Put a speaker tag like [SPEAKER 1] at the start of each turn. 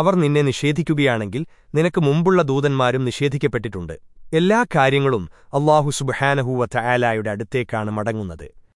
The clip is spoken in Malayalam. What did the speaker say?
[SPEAKER 1] അവർ നിന്നെ നിഷേധിക്കുകയാണെങ്കിൽ നിനക്ക് മുമ്പുള്ള ദൂതന്മാരും നിഷേധിക്കപ്പെട്ടിട്ടുണ്ട്. എല്ലാ കാര്യങ്ങളും അള്ളാഹു സുബഹാനഹൂവ ചായാലായുടെ അടുത്തേക്കാണ് മടങ്ങുന്നത്.